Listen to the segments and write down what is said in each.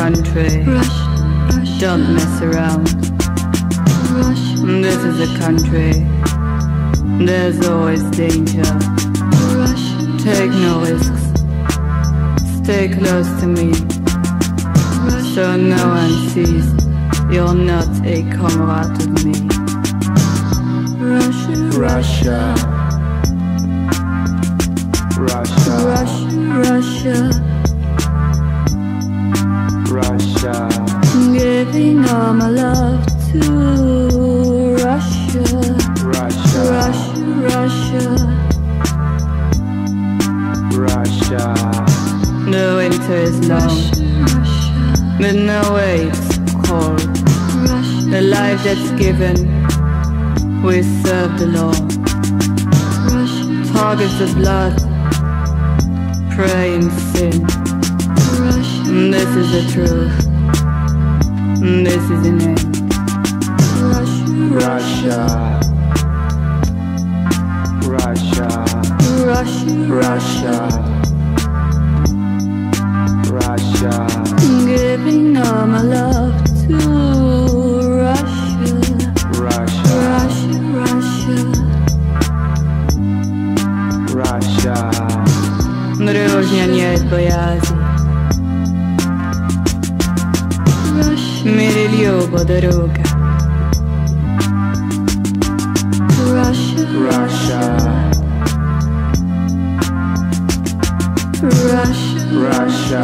country. rush. Don't mess around. Rush, This is a country. There's always danger. Take no risks. Stay close to me. So no one sees you're not a comrade of me. Russia, Russia, Russia, Russia, Russia. Russia, Giving all my love to Russia, Russia, Russia, Russia. Russia, The winter is long, but no way it's cold. The life that's given, we serve the law. Targets the blood, pray in sin. This is the truth. This is the end. Russia, Russia, Russia, Russia, Russia, giving all my love to Russia, Russia, Russia, Russia. Russia, Дружня нет боязни, मेरे लिए वो बदर होगा Russia, Russia, Russia, Russia.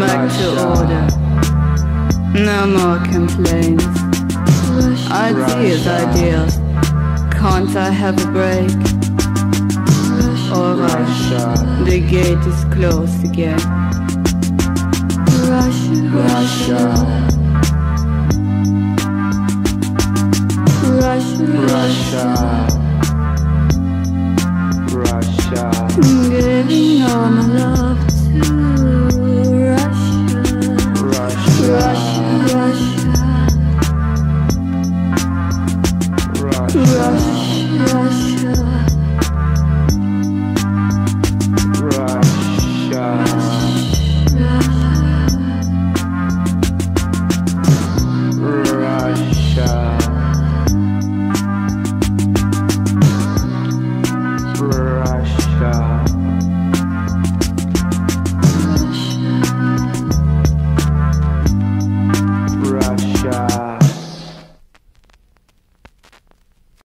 Back to order. No more complaints. Ideas, ideas. Can't I have a break? the gate is closed again. Russia, Russia. Russia, Russia. Russia. I'm giving all my love to Russia. Russia, Russia. Russia, Russia. Russia.